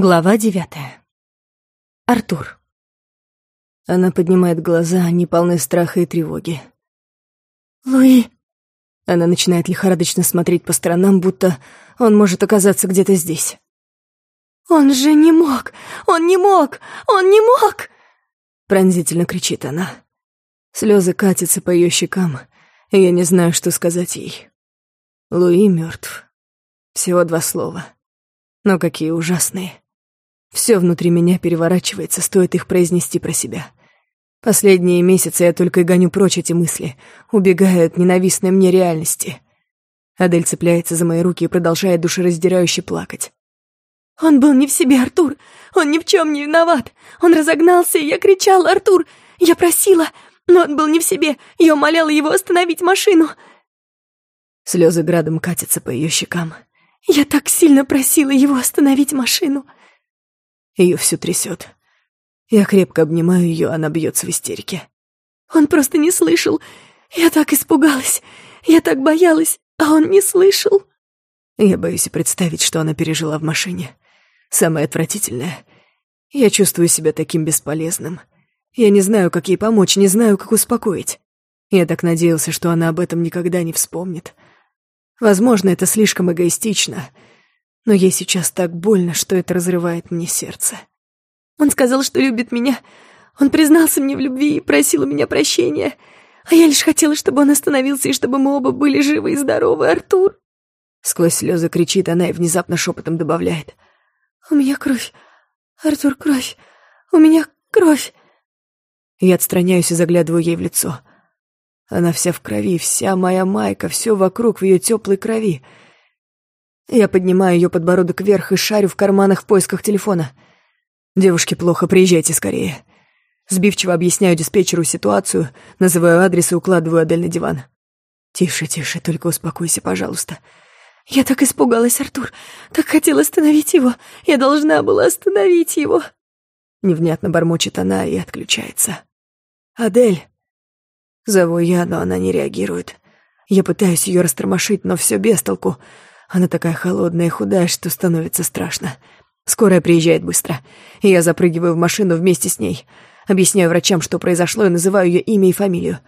Глава девятая. Артур. Она поднимает глаза, они полны страха и тревоги. «Луи!» Она начинает лихорадочно смотреть по сторонам, будто он может оказаться где-то здесь. «Он же не мог! Он не мог! Он не мог!» Пронзительно кричит она. Слезы катятся по ее щекам, и я не знаю, что сказать ей. Луи мертв. Всего два слова. Но какие ужасные. Все внутри меня переворачивается, стоит их произнести про себя. Последние месяцы я только и гоню прочь эти мысли, убегая от ненавистной мне реальности. Адель цепляется за мои руки и продолжает душераздирающе плакать. «Он был не в себе, Артур! Он ни в чем не виноват! Он разогнался, и я кричала, Артур! Я просила, но он был не в себе! Я умоляла его остановить машину!» Слезы градом катятся по ее щекам. «Я так сильно просила его остановить машину!» Ее всю трясет. Я крепко обнимаю ее, она бьется в истерике. Он просто не слышал. Я так испугалась. Я так боялась, а он не слышал. Я боюсь и представить, что она пережила в машине. Самое отвратительное. Я чувствую себя таким бесполезным. Я не знаю, как ей помочь, не знаю, как успокоить. Я так надеялся, что она об этом никогда не вспомнит. Возможно, это слишком эгоистично — но ей сейчас так больно, что это разрывает мне сердце. Он сказал, что любит меня. Он признался мне в любви и просил у меня прощения. А я лишь хотела, чтобы он остановился и чтобы мы оба были живы и здоровы, Артур. Сквозь слезы кричит она и внезапно шепотом добавляет. «У меня кровь. Артур, кровь. У меня кровь». Я отстраняюсь и заглядываю ей в лицо. Она вся в крови, вся моя майка, все вокруг в ее теплой крови — я поднимаю ее подбородок вверх и шарю в карманах в поисках телефона. «Девушке плохо, приезжайте скорее». Сбивчиво объясняю диспетчеру ситуацию, называю адрес и укладываю Адель на диван. «Тише, тише, только успокойся, пожалуйста». «Я так испугалась, Артур. Так хотела остановить его. Я должна была остановить его». Невнятно бормочет она и отключается. «Адель!» Зову я, но она не реагирует. Я пытаюсь ее растормошить, но все без толку. Она такая холодная и худая, что становится страшно. Скорая приезжает быстро, и я запрыгиваю в машину вместе с ней. Объясняю врачам, что произошло, и называю ее имя и фамилию.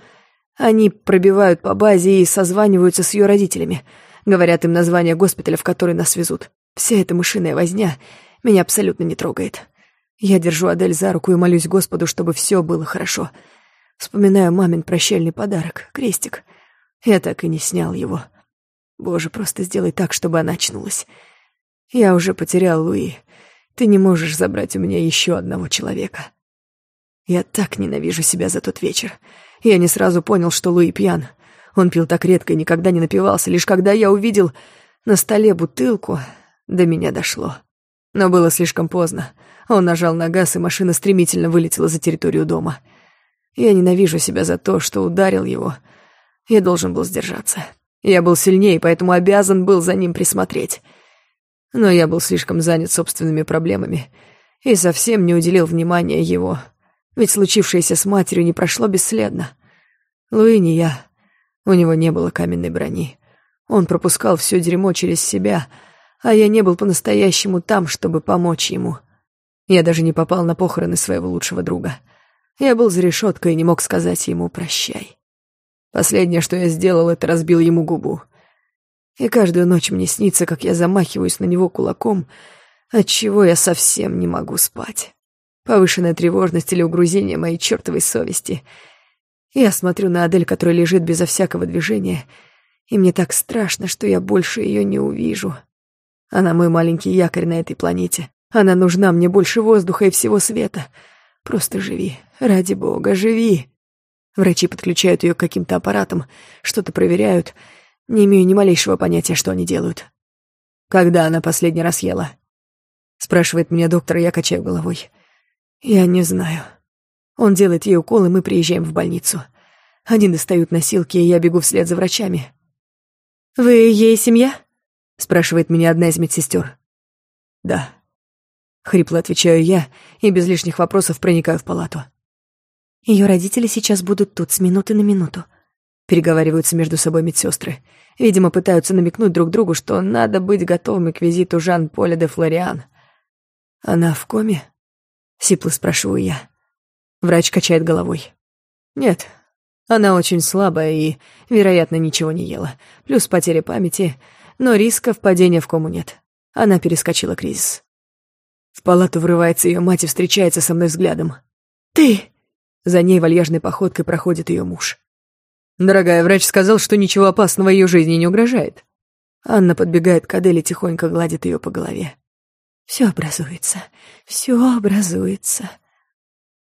Они пробивают по базе и созваниваются с ее родителями. Говорят им название госпиталя, в который нас везут. Вся эта мышиная возня меня абсолютно не трогает. Я держу Адель за руку и молюсь Господу, чтобы все было хорошо. Вспоминаю мамин прощальный подарок — крестик. Я так и не снял его. Боже, просто сделай так, чтобы она очнулась. Я уже потерял Луи. Ты не можешь забрать у меня еще одного человека. Я так ненавижу себя за тот вечер. Я не сразу понял, что Луи пьян. Он пил так редко и никогда не напивался. Лишь когда я увидел на столе бутылку, до меня дошло. Но было слишком поздно. Он нажал на газ, и машина стремительно вылетела за территорию дома. Я ненавижу себя за то, что ударил его. Я должен был сдержаться. Я был сильнее, поэтому обязан был за ним присмотреть. Но я был слишком занят собственными проблемами и совсем не уделил внимания его, ведь случившееся с матерью не прошло бесследно. Луи не я, у него не было каменной брони. Он пропускал все дерьмо через себя, а я не был по-настоящему там, чтобы помочь ему. Я даже не попал на похороны своего лучшего друга. Я был за решеткой и не мог сказать ему «прощай». Последнее, что я сделал, это разбил ему губу. И каждую ночь мне снится, как я замахиваюсь на него кулаком, отчего я совсем не могу спать. Повышенная тревожность или угрузение моей чертовой совести. Я смотрю на Адель, которая лежит безо всякого движения, и мне так страшно, что я больше ее не увижу. Она мой маленький якорь на этой планете. Она нужна мне больше воздуха и всего света. Просто живи, ради бога, живи. Врачи подключают ее к каким-то аппаратам, что-то проверяют. Не имею ни малейшего понятия, что они делают. «Когда она последний раз ела?» Спрашивает меня доктор, я качаю головой. «Я не знаю». Он делает ей укол, и мы приезжаем в больницу. Они достают носилки, и я бегу вслед за врачами. «Вы ей семья?» — спрашивает меня одна из медсестер. «Да». Хрипло отвечаю я и без лишних вопросов проникаю в палату. Ее родители сейчас будут тут с минуты на минуту. Переговариваются между собой медсестры. Видимо, пытаются намекнуть друг другу, что надо быть готовыми к визиту Жан-Поля де Флориан. «Она в коме?» — сипло спрашиваю я. Врач качает головой. «Нет, она очень слабая и, вероятно, ничего не ела. Плюс потеря памяти, но риска впадения в кому нет. Она перескочила кризис. В палату врывается ее мать и встречается со мной взглядом. «Ты!» За ней вальяжной походкой проходит ее муж. «Дорогая, врач сказал, что ничего опасного ее жизни не угрожает». Анна подбегает к Аделе, тихонько гладит ее по голове. «Все образуется, все образуется».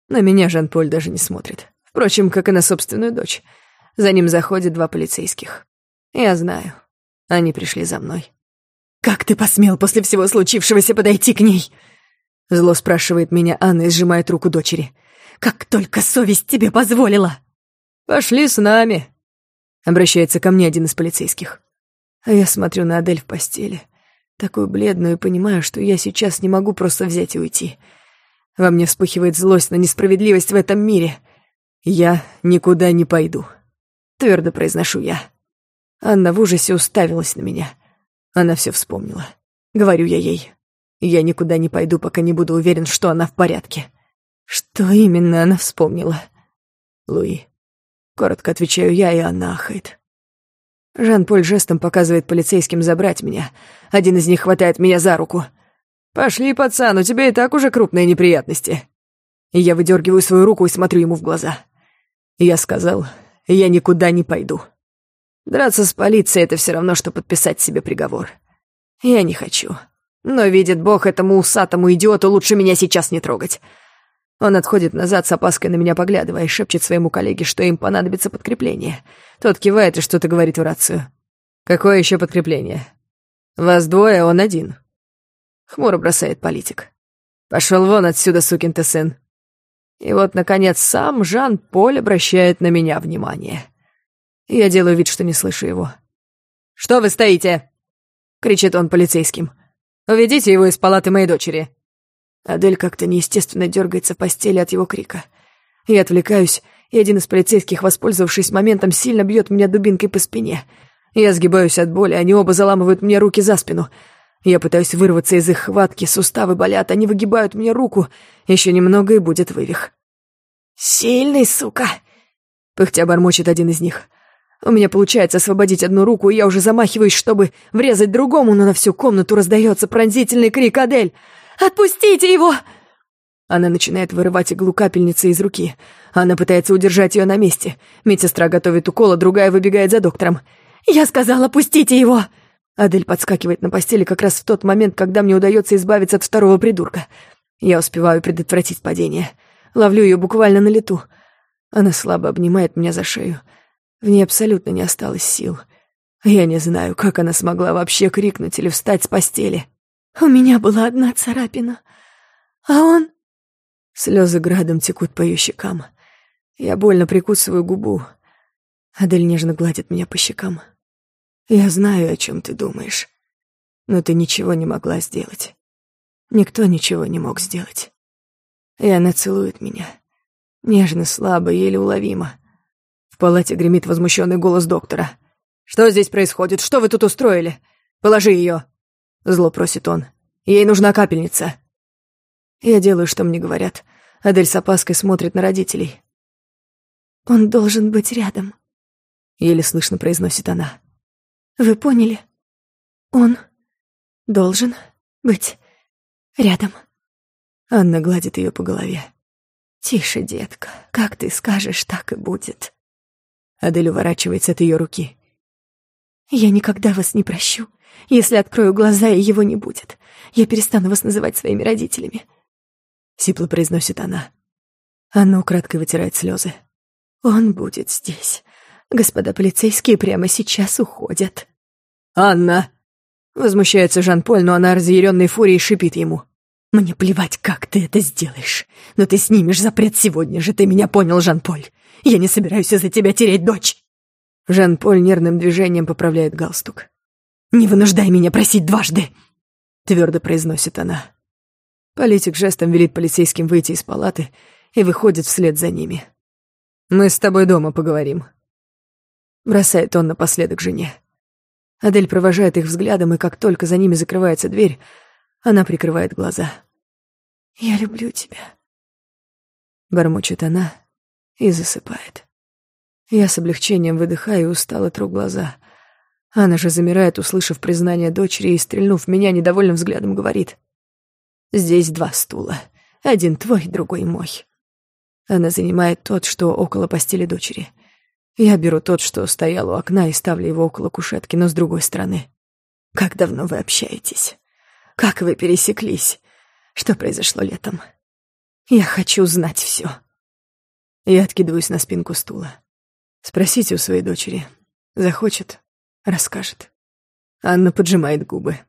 На меня Жан-Поль даже не смотрит. Впрочем, как и на собственную дочь. За ним заходят два полицейских. Я знаю. Они пришли за мной. «Как ты посмел после всего случившегося подойти к ней?» Зло спрашивает меня Анна и сжимает руку дочери. «Как только совесть тебе позволила!» «Пошли с нами!» Обращается ко мне один из полицейских. А я смотрю на Адель в постели, такую бледную, и понимаю, что я сейчас не могу просто взять и уйти. Во мне вспыхивает злость на несправедливость в этом мире. «Я никуда не пойду», — твердо произношу я. Анна в ужасе уставилась на меня. Она все вспомнила. Говорю я ей. Я никуда не пойду, пока не буду уверен, что она в порядке. Что именно она вспомнила? Луи. Коротко отвечаю я, и она ахает. Жан-Поль жестом показывает полицейским забрать меня. Один из них хватает меня за руку. «Пошли, пацан, у тебя и так уже крупные неприятности». Я выдергиваю свою руку и смотрю ему в глаза. Я сказал, я никуда не пойду. Драться с полицией — это все равно, что подписать себе приговор. Я не хочу. Но, видит Бог, этому усатому идиоту лучше меня сейчас не трогать. Он отходит назад с опаской на меня поглядывая и шепчет своему коллеге, что им понадобится подкрепление. Тот кивает и что-то говорит в рацию. «Какое еще подкрепление?» «Вас двое, он один». Хмуро бросает политик. «Пошел вон отсюда, сукин ты сын». И вот, наконец, сам Жан-Поль обращает на меня внимание. Я делаю вид, что не слышу его. «Что вы стоите?» — кричит он полицейским. «Уведите его из палаты моей дочери». Адель как-то неестественно дергается в постели от его крика. Я отвлекаюсь, и один из полицейских, воспользовавшись моментом, сильно бьет меня дубинкой по спине. Я сгибаюсь от боли, они оба заламывают мне руки за спину — я пытаюсь вырваться из их хватки, суставы болят, они выгибают мне руку. Еще немного и будет вывих. «Сильный, сука!» Пыхтя бормочет один из них. У меня получается освободить одну руку, и я уже замахиваюсь, чтобы врезать другому, но на всю комнату раздается пронзительный крик Адель. «Отпустите его!» Она начинает вырывать иглу капельницы из руки. Она пытается удержать ее на месте. Медсестра готовит укол, а другая выбегает за доктором. «Я сказала, пустите его!» Адель подскакивает на постели как раз в тот момент, когда мне удается избавиться от второго придурка. Я успеваю предотвратить падение. Ловлю ее буквально на лету. Она слабо обнимает меня за шею. В ней абсолютно не осталось сил. Я не знаю, как она смогла вообще крикнуть или встать с постели. «У меня была одна царапина, а он...» Слезы градом текут по ее щекам. Я больно прикусываю губу. Адель нежно гладит меня по щекам. Я знаю, о чем ты думаешь, но ты ничего не могла сделать. Никто ничего не мог сделать. И она целует меня. Нежно, слабо, еле уловимо. В палате гремит возмущенный голос доктора. «Что здесь происходит? Что вы тут устроили? Положи ее!» Зло просит он. «Ей нужна капельница!» Я делаю, что мне говорят. Адель с опаской смотрит на родителей. «Он должен быть рядом», — еле слышно произносит она. Вы поняли? Он должен быть рядом. Анна гладит ее по голове. «Тише, детка. Как ты скажешь, так и будет». Адель уворачивается от ее руки. «Я никогда вас не прощу. Если открою глаза, и его не будет. Я перестану вас называть своими родителями». Сипло произносит она. Анна украдкой вытирает слезы. «Он будет здесь. Господа полицейские прямо сейчас уходят». «Анна!» Возмущается Жан-Поль, но она разъяренной фурией шипит ему. «Мне плевать, как ты это сделаешь. Но ты снимешь запрет сегодня же, ты меня понял, Жан-Поль. Я не собираюсь из-за тебя тереть дочь!» Жан-Поль нервным движением поправляет галстук. «Не вынуждай меня просить дважды!» Твердо произносит она. Политик жестом велит полицейским выйти из палаты и выходит вслед за ними. «Мы с тобой дома поговорим», Бросает он напоследок жене. Адель провожает их взглядом, и как только за ними закрывается дверь, она прикрывает глаза. Я люблю тебя. Бормочет она и засыпает. Я с облегчением выдыхаю и устало тру глаза. Она же замирает, услышав признание дочери, и, стрельнув меня недовольным взглядом, говорит. «Здесь два стула. Один твой, другой мой». Она занимает тот, что около постели дочери. Я беру тот, что стоял у окна, и ставлю его около кушетки, но с другой стороны. «Как давно вы общаетесь? Как вы пересеклись? Что произошло летом? Я хочу знать все». Я откидываюсь на спинку стула. Спросите у своей дочери. Захочет, расскажет. Анна поджимает губы.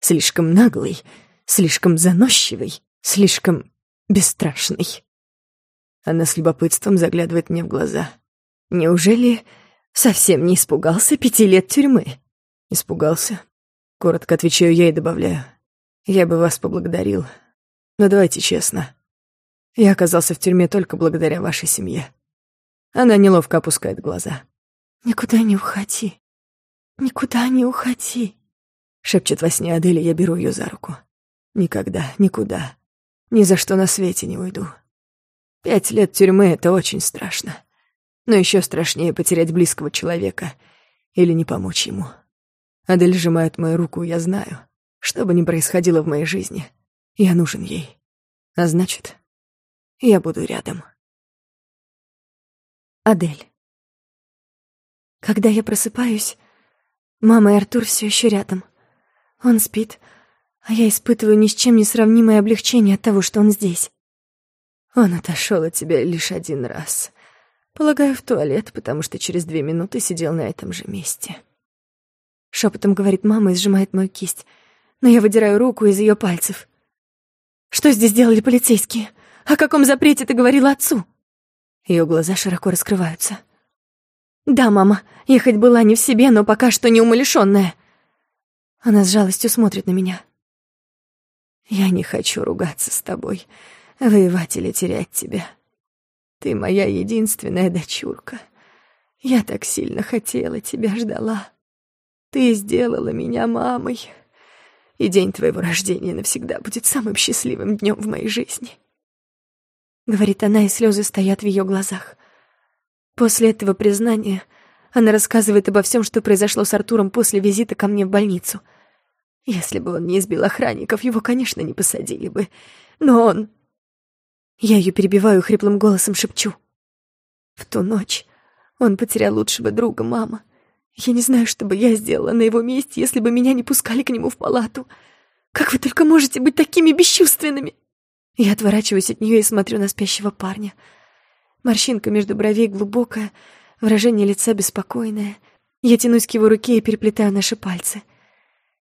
Слишком наглый, слишком заносчивый, слишком бесстрашный. Она с любопытством заглядывает мне в глаза. Неужели совсем не испугался пяти лет тюрьмы? Испугался. Коротко отвечаю я и добавляю. Я бы вас поблагодарил. Но давайте честно. Я оказался в тюрьме только благодаря вашей семье. Она неловко опускает глаза. «Никуда не уходи. Никуда не уходи», — шепчет во сне Адель, я беру ее за руку. «Никогда, никуда. Ни за что на свете не уйду. Пять лет тюрьмы — это очень страшно. Но еще страшнее потерять близкого человека или не помочь ему. Адель сжимает мою руку, я знаю, что бы ни происходило в моей жизни, я нужен ей. А значит, я буду рядом». Адель. Когда я просыпаюсь, мама и Артур все еще рядом. Он спит, а я испытываю ни с чем не сравнимое облегчение от того, что он здесь. Он отошел от тебя лишь один раз. Полагаю, в туалет, потому что через две минуты сидел на этом же месте. Шепотом говорит мама и сжимает мою кисть, но я выдираю руку из ее пальцев. Что здесь делали полицейские? О каком запрете ты говорила отцу? Ее глаза широко раскрываются. «Да, мама, я хоть была не в себе, но пока что не умалишённая». Она с жалостью смотрит на меня. «Я не хочу ругаться с тобой, воевать или терять тебя. Ты моя единственная дочурка. Я так сильно хотела тебя, ждала. Ты сделала меня мамой, и день твоего рождения навсегда будет самым счастливым днем в моей жизни». — говорит она, и слезы стоят в ее глазах. После этого признания она рассказывает обо всем, что произошло с Артуром после визита ко мне в больницу. Если бы он не избил охранников, его, конечно, не посадили бы. Но он... Я ее перебиваю хриплым голосом шепчу. В ту ночь он потерял лучшего друга, мама. Я не знаю, что бы я сделала на его месте, если бы меня не пускали к нему в палату. Как вы только можете быть такими бесчувственными? Я отворачиваюсь от нее и смотрю на спящего парня. Морщинка между бровей глубокая, выражение лица беспокойное. Я тянусь к его руке и переплетаю наши пальцы.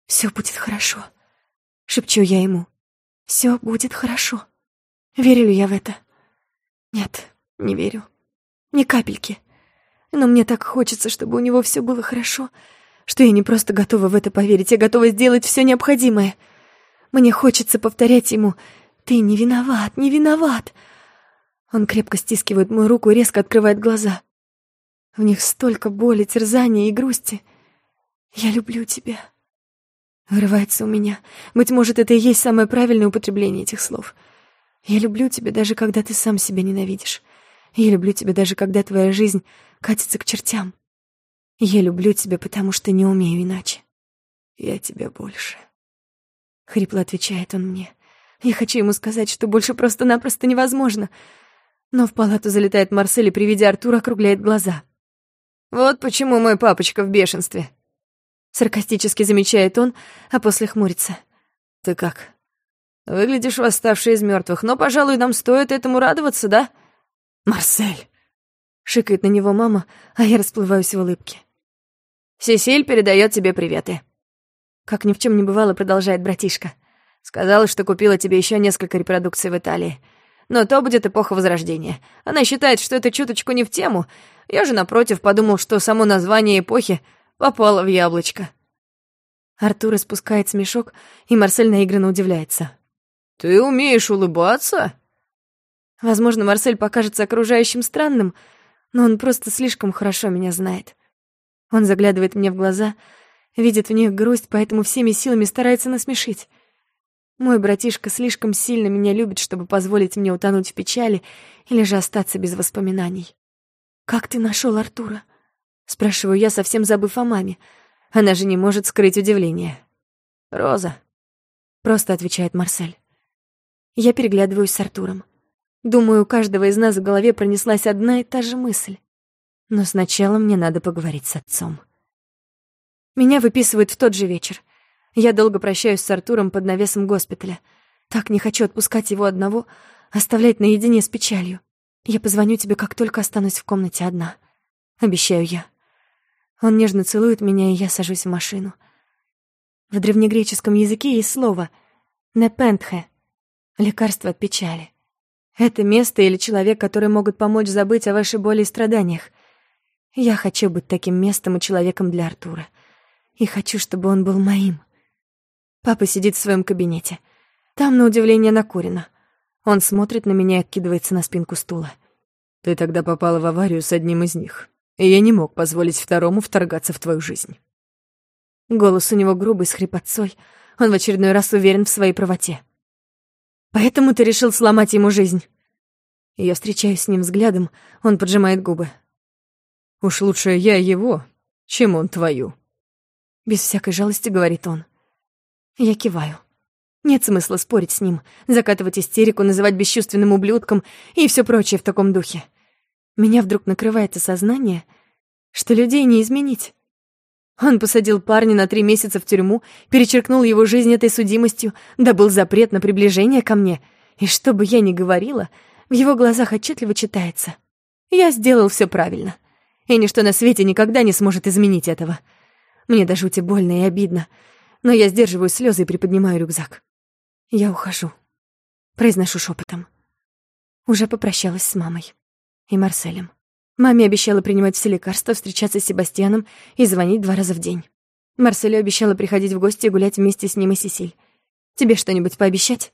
«Все будет хорошо», — шепчу я ему. «Все будет хорошо». Верю ли я в это? Нет, не верю. Ни капельки. Но мне так хочется, чтобы у него все было хорошо, что я не просто готова в это поверить, я готова сделать все необходимое. Мне хочется повторять ему «Ты не виноват, не виноват!» Он крепко стискивает мою руку и резко открывает глаза. В них столько боли, терзания и грусти. «Я люблю тебя». Вырывается у меня. Быть может, это и есть самое правильное употребление этих слов. «Я люблю тебя, даже когда ты сам себя ненавидишь. Я люблю тебя, даже когда твоя жизнь катится к чертям. Я люблю тебя, потому что не умею иначе. Я тебя больше». Хрипло отвечает он мне. Я хочу ему сказать, что больше просто-напросто невозможно. Но в палату залетает Марсель и при виде Артура округляет глаза. «Вот почему мой папочка в бешенстве», — саркастически замечает он, а после хмурится. «Ты как? Выглядишь восставший из мертвых, но, пожалуй, нам стоит этому радоваться, да?» «Марсель!» — шикает на него мама, а я расплываюсь в улыбке. «Сесиль передает тебе приветы». Как ни в чем не бывало, продолжает братишка. Сказала, что купила тебе еще несколько репродукций в Италии. Но то будет эпоха Возрождения. Она считает, что это чуточку не в тему. Я же, напротив, подумал, что само название эпохи попало в яблочко. Артур испускает смешок, и Марсель наигранно удивляется. «Ты умеешь улыбаться?» Возможно, Марсель покажется окружающим странным, но он просто слишком хорошо меня знает. Он заглядывает мне в глаза, видит в них грусть, поэтому всеми силами старается насмешить. Мой братишка слишком сильно меня любит, чтобы позволить мне утонуть в печали или же остаться без воспоминаний. «Как ты нашел Артура?» Спрашиваю я, совсем забыв о маме. Она же не может скрыть удивление. «Роза», — просто отвечает Марсель. Я переглядываюсь с Артуром. Думаю, у каждого из нас в голове пронеслась одна и та же мысль. Но сначала мне надо поговорить с отцом. Меня выписывают в тот же вечер. Я долго прощаюсь с Артуром под навесом госпиталя. Так не хочу отпускать его одного, оставлять наедине с печалью. Я позвоню тебе, как только останусь в комнате одна. Обещаю я. Он нежно целует меня, и я сажусь в машину. В древнегреческом языке есть слово «непентхе» — лекарство от печали. Это место или человек, которые могут помочь забыть о вашей боли и страданиях. Я хочу быть таким местом и человеком для Артура. И хочу, чтобы он был моим. Папа сидит в своем кабинете. Там, на удивление, накурено. Он смотрит на меня и откидывается на спинку стула. «Ты тогда попала в аварию с одним из них, и я не мог позволить второму вторгаться в твою жизнь». Голос у него грубый, с хрипотцой. Он в очередной раз уверен в своей правоте. Поэтому ты решил сломать ему жизнь?» Я встречаюсь с ним взглядом, он поджимает губы. «Уж лучше я его, чем он твою». Без всякой жалости говорит он. Я киваю. Нет смысла спорить с ним, закатывать истерику, называть бесчувственным ублюдком и все прочее в таком духе. Меня вдруг накрывает осознание, что людей не изменить. Он посадил парня на три месяца в тюрьму, перечеркнул его жизнь этой судимостью, добыл запрет на приближение ко мне. И что бы я ни говорила, в его глазах отчетливо читается. Я сделал все правильно. И ничто на свете никогда не сможет изменить этого. Мне до жути больно и обидно, но я сдерживаю слезы и приподнимаю рюкзак. Я ухожу. Произношу шепотом. Уже попрощалась с мамой и Марселем. Маме обещала принимать все лекарства, встречаться с Себастьяном и звонить два раза в день. Марселю обещала приходить в гости и гулять вместе с ним и Сесиль. Тебе что-нибудь пообещать?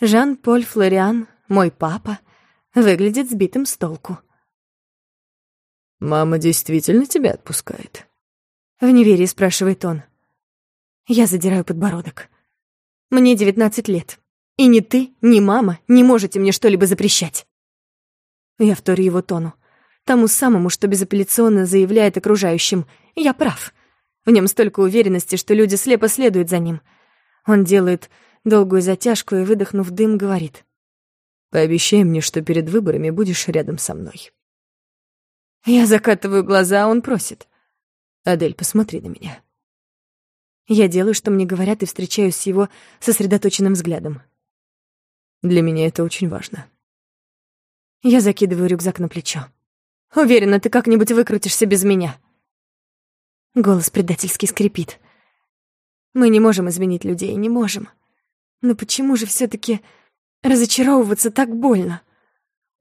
Жан-Поль Флориан, мой папа, выглядит сбитым с толку. «Мама действительно тебя отпускает?» В неверии спрашивает он. Я задираю подбородок. Мне девятнадцать лет. И ни ты, ни мама не можете мне что-либо запрещать. Я вторю его тону. Тому самому, что безапелляционно заявляет окружающим «я прав». В нем столько уверенности, что люди слепо следуют за ним. Он делает долгую затяжку и, выдохнув дым, говорит. «Пообещай мне, что перед выборами будешь рядом со мной». Я закатываю глаза, а он просит. «Адель, посмотри на меня». Я делаю, что мне говорят, и встречаюсь с его сосредоточенным взглядом. Для меня это очень важно. Я закидываю рюкзак на плечо. Уверена, ты как-нибудь выкрутишься без меня. Голос предательски скрипит. Мы не можем изменить людей, не можем. Но почему же все таки разочаровываться так больно?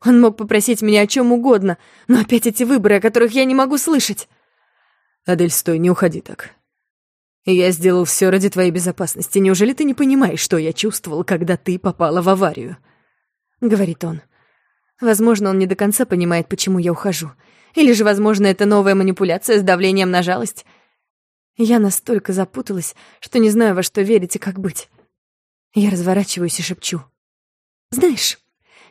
Он мог попросить меня о чем угодно, но опять эти выборы, о которых я не могу слышать. Адель, стой, не уходи так. Я сделал все ради твоей безопасности. Неужели ты не понимаешь, что я чувствовал, когда ты попала в аварию? Говорит он. Возможно, он не до конца понимает, почему я ухожу. Или же, возможно, это новая манипуляция с давлением на жалость. Я настолько запуталась, что не знаю, во что верить и как быть. Я разворачиваюсь и шепчу. «Знаешь,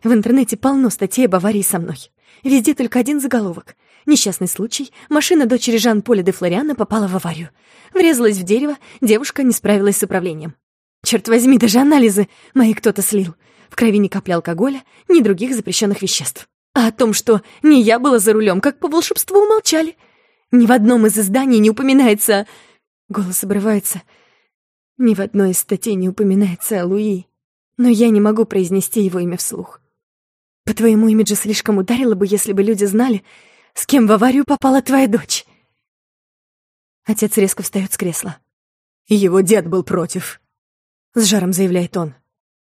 в интернете полно статей об аварии со мной. Везде только один заголовок. Несчастный случай. Машина дочери Жан-Поля де Флориана попала в аварию. Врезалась в дерево, девушка не справилась с управлением. Черт возьми, даже анализы мои кто-то слил. В крови ни капли алкоголя, ни других запрещенных веществ. А о том, что не я была за рулем, как по волшебству умолчали. Ни в одном из изданий не упоминается... Голос обрывается. Ни в одной из статей не упоминается о Луи. Но я не могу произнести его имя вслух. По твоему имиджу слишком ударило бы, если бы люди знали, с кем в аварию попала твоя дочь. Отец резко встает с кресла. Его дед был против. С жаром заявляет он.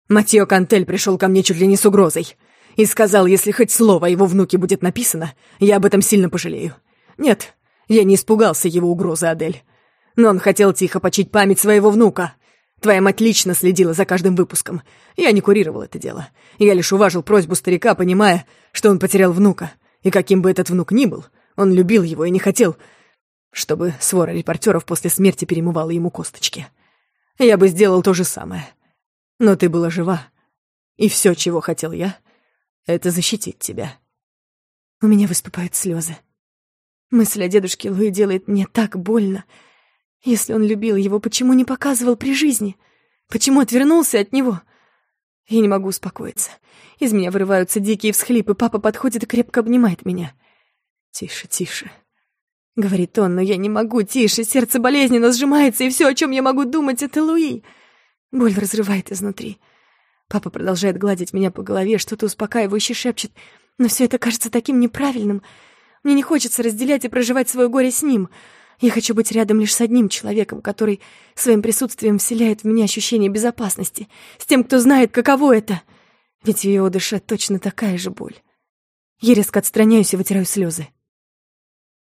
Матьё Кантель пришел ко мне чуть ли не с угрозой. И сказал, если хоть слово его внуке будет написано, я об этом сильно пожалею. Нет, я не испугался его угрозы, Адель. Но он хотел тихо почить память своего внука. Твоя мать лично следила за каждым выпуском. Я не курировал это дело. Я лишь уважил просьбу старика, понимая, что он потерял внука. И каким бы этот внук ни был, он любил его и не хотел, чтобы свора репортеров после смерти перемывала ему косточки. Я бы сделал то же самое. Но ты была жива. И все, чего хотел я, это защитить тебя. У меня выступают слезы. Мысль о дедушке Луи делает мне так больно. Если он любил его, почему не показывал при жизни? Почему отвернулся от него? Я не могу успокоиться. Из меня вырываются дикие всхлипы. Папа подходит и крепко обнимает меня. «Тише, тише», — говорит он, но я не могу, тише, сердце болезненно сжимается, и все, о чем я могу думать, это Луи. Боль разрывает изнутри. Папа продолжает гладить меня по голове, что-то успокаивающе шепчет, но все это кажется таким неправильным. Мне не хочется разделять и проживать свое горе с ним. Я хочу быть рядом лишь с одним человеком, который своим присутствием вселяет в меня ощущение безопасности, с тем, кто знает, каково это. Ведь в его душе точно такая же боль. Я резко отстраняюсь и вытираю слезы.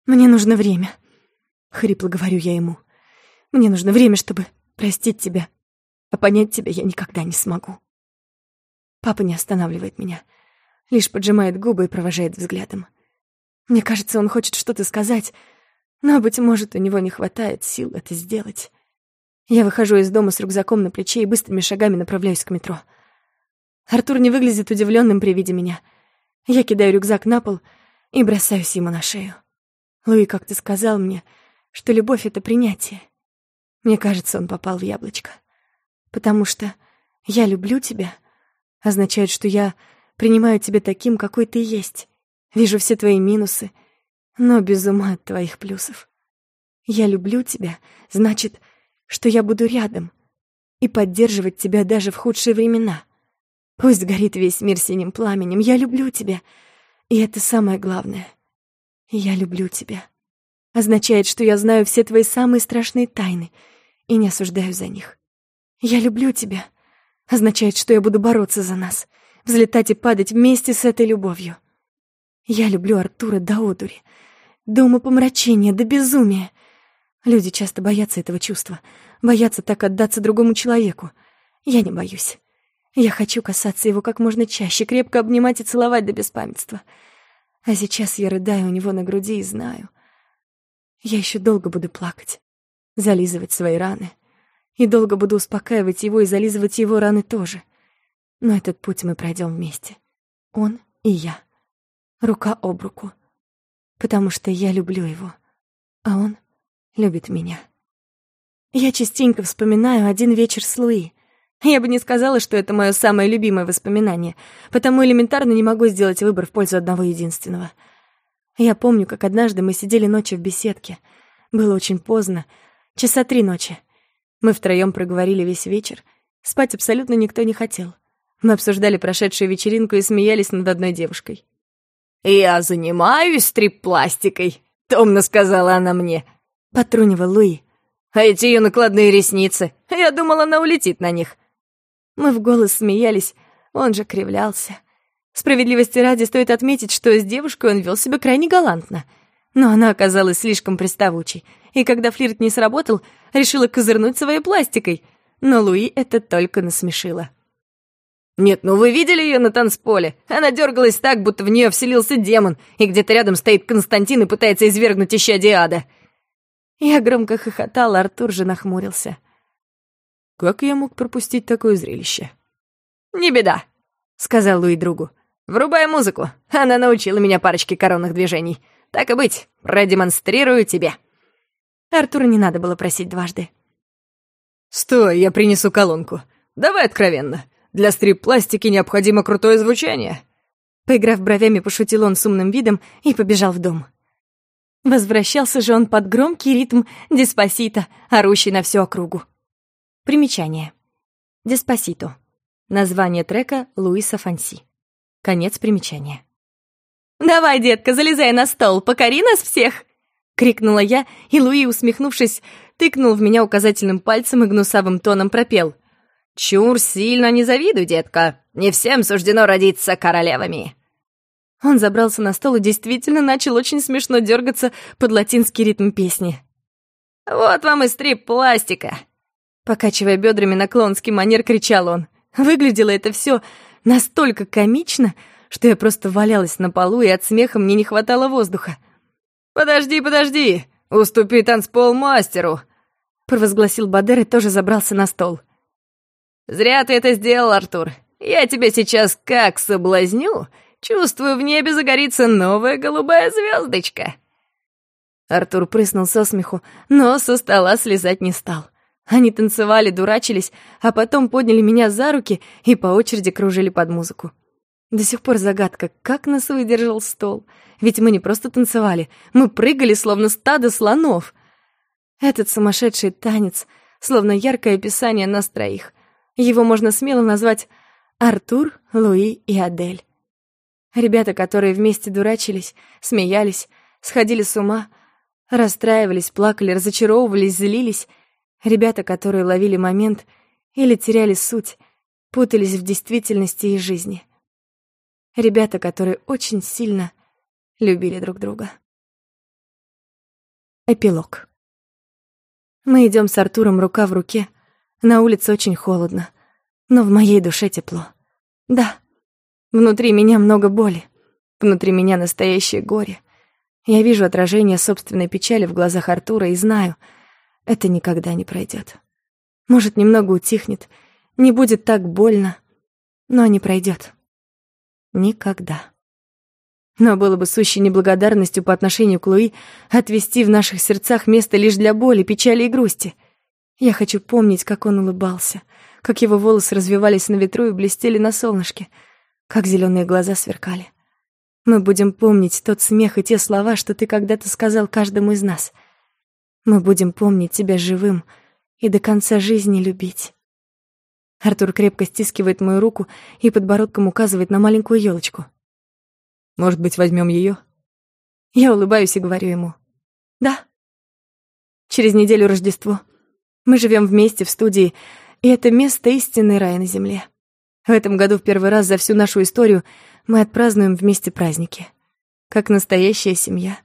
«Мне нужно время», — хрипло говорю я ему. «Мне нужно время, чтобы простить тебя, а понять тебя я никогда не смогу». Папа не останавливает меня, лишь поджимает губы и провожает взглядом. Мне кажется, он хочет что-то сказать, но, быть может, у него не хватает сил это сделать. Я выхожу из дома с рюкзаком на плече и быстрыми шагами направляюсь к метро. Артур не выглядит удивленным при виде меня. Я кидаю рюкзак на пол и бросаюсь ему на шею. Луи как-то сказал мне, что любовь — это принятие. Мне кажется, он попал в яблочко. Потому что «я люблю тебя» означает, что я принимаю тебя таким, какой ты есть. Вижу все твои минусы, но без ума от твоих плюсов. Я люблю тебя, значит, что я буду рядом и поддерживать тебя даже в худшие времена. Пусть горит весь мир синим пламенем, я люблю тебя, и это самое главное — «Я люблю тебя» означает, что я знаю все твои самые страшные тайны и не осуждаю за них. «Я люблю тебя» означает, что я буду бороться за нас, взлетать и падать вместе с этой любовью. Я люблю Артура до одури, до умопомрачения, до безумия. Люди часто боятся этого чувства, боятся так отдаться другому человеку. Я не боюсь. Я хочу касаться его как можно чаще, крепко обнимать и целовать до беспамятства — а сейчас я рыдаю у него на груди и знаю. Я еще долго буду плакать, зализывать свои раны. И долго буду успокаивать его и зализывать его раны тоже. Но этот путь мы пройдем вместе. Он и я. Рука об руку. Потому что я люблю его, а он любит меня. Я частенько вспоминаю один вечер с Луи. Я бы не сказала, что это мое самое любимое воспоминание, потому элементарно не могу сделать выбор в пользу одного единственного. Я помню, как однажды мы сидели ночью в беседке. Было очень поздно, часа три ночи. Мы втроем проговорили весь вечер. Спать абсолютно никто не хотел. Мы обсуждали прошедшую вечеринку и смеялись над одной девушкой. «Я занимаюсь стрип-пластикой», — томно сказала она мне. Потрунивал Луи. «А эти ее накладные ресницы, я думала, она улетит на них. Мы в голос смеялись, он же кривлялся. Справедливости ради стоит отметить, что с девушкой он вел себя крайне галантно. Но она оказалась слишком приставучей, и когда флирт не сработал, решила козырнуть своей пластикой. Но Луи это только насмешило. «Нет, ну вы видели ее на танцполе? Она дергалась так, будто в нее вселился демон, и где-то рядом стоит Константин и пытается извергнуть ища Диада». Я громко хохотала, Артур же нахмурился. Как я мог пропустить такое зрелище? «Не беда», — сказал Луи другу. «Врубай музыку. Она научила меня парочке коронных движений. Так и быть, продемонстрирую тебе». Артуру не надо было просить дважды. «Стой, я принесу колонку. Давай откровенно. Для стрип-пластики необходимо крутое звучание». Поиграв бровями, пошутил он с умным видом и побежал в дом. Возвращался же он под громкий ритм «Деспасита», орущий на всю округу. Примечание. Деспасито. Название трека Луиса Фанси. Конец примечания. «Давай, детка, залезай на стол, покори нас всех!» — крикнула я, и Луи, усмехнувшись, тыкнул в меня указательным пальцем и гнусавым тоном пропел. «Чур, сильно не завидуй, детка. Не всем суждено родиться королевами». Он забрался на стол и действительно начал очень смешно дергаться под латинский ритм песни. «Вот вам и стрип пластика. Покачивая бедрами на клонский манер, кричал он. Выглядело это все настолько комично, что я просто валялась на полу, и от смеха мне не хватало воздуха. «Подожди, подожди! Уступи танцпол мастеру!» провозгласил Бадер и тоже забрался на стол. «Зря ты это сделал, Артур. Я тебя сейчас как соблазню, чувствую, в небе загорится новая голубая звездочка. Артур прыснул со смеху, но со стола слезать не стал. Они танцевали, дурачились, а потом подняли меня за руки и по очереди кружили под музыку. До сих пор загадка, как нас выдержал стол. Ведь мы не просто танцевали, мы прыгали, словно стадо слонов. Этот сумасшедший танец, словно яркое описание нас троих. Его можно смело назвать Артур, Луи и Адель. Ребята, которые вместе дурачились, смеялись, сходили с ума — Расстраивались, плакали, разочаровывались, злились. Ребята, которые ловили момент или теряли суть, путались в действительности и жизни. Ребята, которые очень сильно любили друг друга. Эпилог. Мы идем с Артуром рука в руке. На улице очень холодно, но в моей душе тепло. Да, внутри меня много боли, внутри меня настоящее горе — я вижу отражение собственной печали в глазах Артура и знаю, это никогда не пройдет. Может, немного утихнет, не будет так больно, но не пройдет. Никогда. Но было бы сущей неблагодарностью по отношению к Луи отвести в наших сердцах место лишь для боли, печали и грусти. Я хочу помнить, как он улыбался, как его волосы развивались на ветру и блестели на солнышке, как зеленые глаза сверкали. Мы будем помнить тот смех и те слова, что ты когда-то сказал каждому из нас. Мы будем помнить тебя живым и до конца жизни любить. Артур крепко стискивает мою руку и подбородком указывает на маленькую елочку. Может быть, возьмем ее? Я улыбаюсь и говорю ему. Да. Через неделю Рождество. Мы живем вместе в студии, и это место истинный рай на земле. В этом году в первый раз за всю нашу историю мы отпразднуем вместе праздники. Как настоящая семья.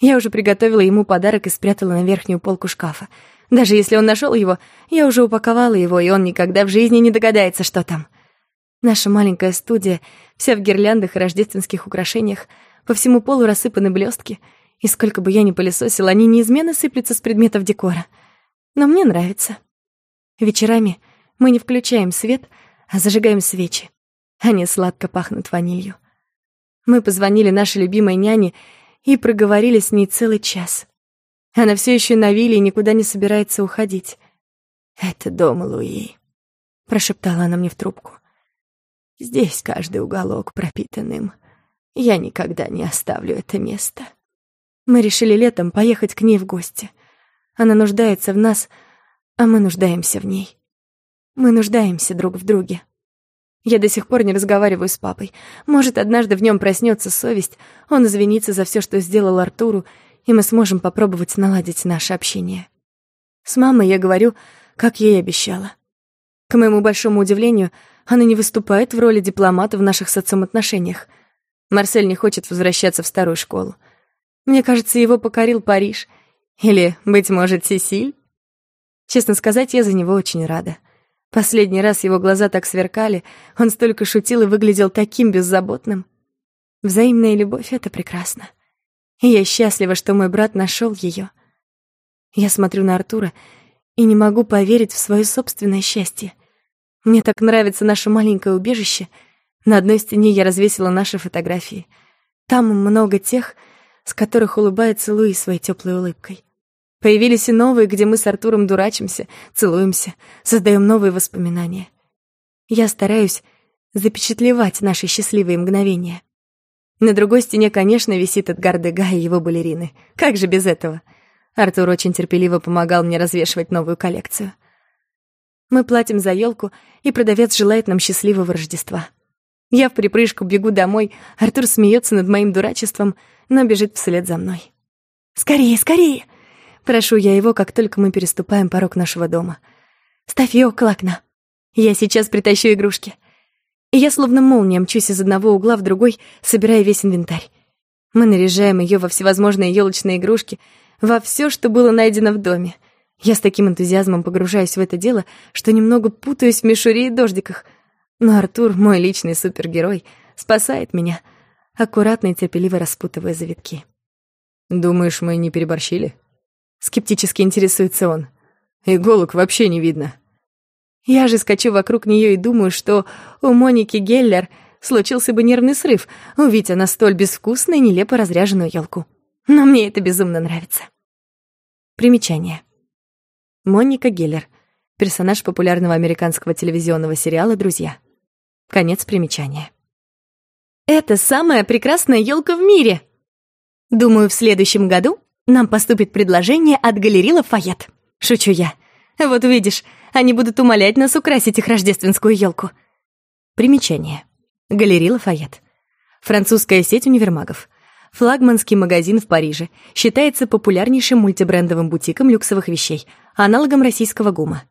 Я уже приготовила ему подарок и спрятала на верхнюю полку шкафа. Даже если он нашел его, я уже упаковала его, и он никогда в жизни не догадается, что там. Наша маленькая студия, вся в гирляндах и рождественских украшениях, по всему полу рассыпаны блестки, и сколько бы я ни пылесосила, они неизменно сыплются с предметов декора. Но мне нравится. Вечерами мы не включаем свет, а зажигаем свечи. Они сладко пахнут ванилью. Мы позвонили нашей любимой няне и проговорили с ней целый час. Она все еще на вилле и никуда не собирается уходить. «Это дом Луи», — прошептала она мне в трубку. «Здесь каждый уголок пропитан им. Я никогда не оставлю это место». Мы решили летом поехать к ней в гости. Она нуждается в нас, а мы нуждаемся в ней. Мы нуждаемся друг в друге. Я до сих пор не разговариваю с папой. Может, однажды в нем проснется совесть, он извинится за все, что сделал Артуру, и мы сможем попробовать наладить наше общение. С мамой я говорю, как ей обещала. К моему большому удивлению, она не выступает в роли дипломата в наших с отношениях. Марсель не хочет возвращаться в старую школу. Мне кажется, его покорил Париж. Или, быть может, Сесиль? Честно сказать, я за него очень рада. Последний раз его глаза так сверкали, он столько шутил и выглядел таким беззаботным. Взаимная любовь — это прекрасно. И я счастлива, что мой брат нашел ее. Я смотрю на Артура и не могу поверить в свое собственное счастье. Мне так нравится наше маленькое убежище. На одной стене я развесила наши фотографии. Там много тех, с которых улыбается Луи своей теплой улыбкой. Появились и новые, где мы с Артуром дурачимся, целуемся, создаем новые воспоминания. Я стараюсь запечатлевать наши счастливые мгновения. На другой стене, конечно, висит Эдгар Дега и его балерины. Как же без этого? Артур очень терпеливо помогал мне развешивать новую коллекцию. Мы платим за елку, и продавец желает нам счастливого Рождества. Я в припрыжку бегу домой, Артур смеется над моим дурачеством, но бежит вслед за мной. «Скорее, скорее!» Прошу я его, как только мы переступаем порог нашего дома. «Ставь ее около окна. Я сейчас притащу игрушки». И я словно молния мчусь из одного угла в другой, собирая весь инвентарь. Мы наряжаем ее во всевозможные елочные игрушки, во все, что было найдено в доме. Я с таким энтузиазмом погружаюсь в это дело, что немного путаюсь в мишуре и дождиках. Но Артур, мой личный супергерой, спасает меня, аккуратно и терпеливо распутывая завитки. «Думаешь, мы не переборщили?» Скептически интересуется он. Иголок вообще не видно. Я же скачу вокруг нее и думаю, что у Моники Геллер случился бы нервный срыв, увидеть она столь безвкусно и нелепо разряженную елку. Но мне это безумно нравится. Примечание. Моника Геллер. Персонаж популярного американского телевизионного сериала «Друзья». Конец примечания. Это самая прекрасная елка в мире. Думаю, в следующем году нам поступит предложение от галереи Лафайет. Шучу я. Вот увидишь, они будут умолять нас украсить их рождественскую елку. Примечание. Галерея Лафайет. Французская сеть универмагов. Флагманский магазин в Париже. Считается популярнейшим мультибрендовым бутиком люксовых вещей, аналогом российского ГУМа.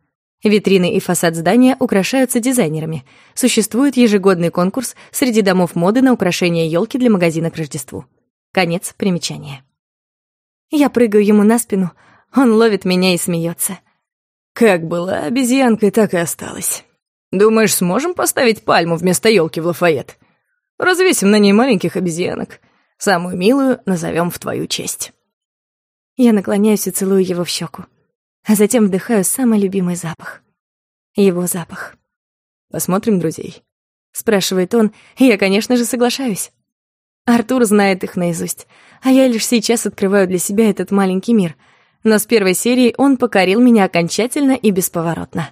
Витрины и фасад здания украшаются дизайнерами. Существует ежегодный конкурс среди домов моды на украшение елки для магазина к Рождеству. Конец примечания. Я прыгаю ему на спину, он ловит меня и смеется. Как была обезьянкой, так и осталась. Думаешь, сможем поставить пальму вместо елки в Лафайет? Развесим на ней маленьких обезьянок. Самую милую назовем в твою честь. Я наклоняюсь и целую его в щеку а затем вдыхаю самый любимый запах. Его запах. «Посмотрим друзей?» — спрашивает он, и я, конечно же, соглашаюсь. Артур знает их наизусть, а я лишь сейчас открываю для себя этот маленький мир. Но с первой серии он покорил меня окончательно и бесповоротно.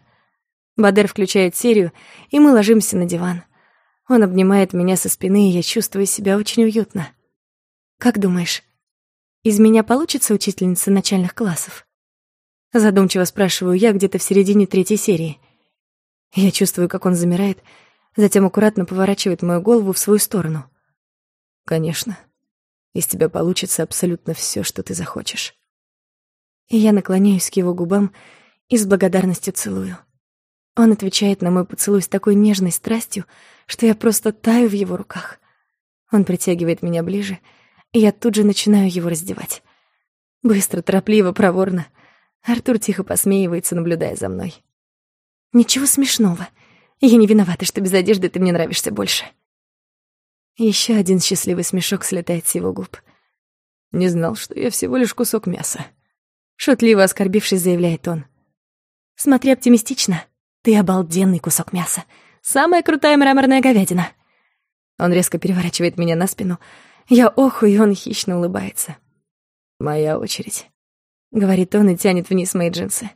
Бадер включает серию, и мы ложимся на диван. Он обнимает меня со спины, и я чувствую себя очень уютно. «Как думаешь, из меня получится учительница начальных классов?» Задумчиво спрашиваю я где-то в середине третьей серии. Я чувствую, как он замирает, затем аккуратно поворачивает мою голову в свою сторону. «Конечно. Из тебя получится абсолютно все, что ты захочешь». И я наклоняюсь к его губам и с благодарностью целую. Он отвечает на мой поцелуй с такой нежной страстью, что я просто таю в его руках. Он притягивает меня ближе, и я тут же начинаю его раздевать. Быстро, торопливо, проворно — Артур тихо посмеивается, наблюдая за мной. «Ничего смешного. Я не виновата, что без одежды ты мне нравишься больше». Еще один счастливый смешок слетает с его губ. «Не знал, что я всего лишь кусок мяса», — шутливо оскорбившись, заявляет он. «Смотри оптимистично. Ты обалденный кусок мяса. Самая крутая мраморная говядина». Он резко переворачивает меня на спину. Я охую, и он хищно улыбается. «Моя очередь». — говорит он и тянет вниз мои джинсы.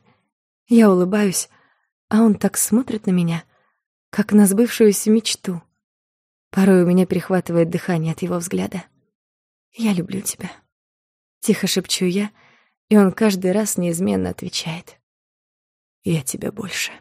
Я улыбаюсь, а он так смотрит на меня, как на сбывшуюся мечту. Порой у меня перехватывает дыхание от его взгляда. «Я люблю тебя», — тихо шепчу я, и он каждый раз неизменно отвечает. «Я тебя больше».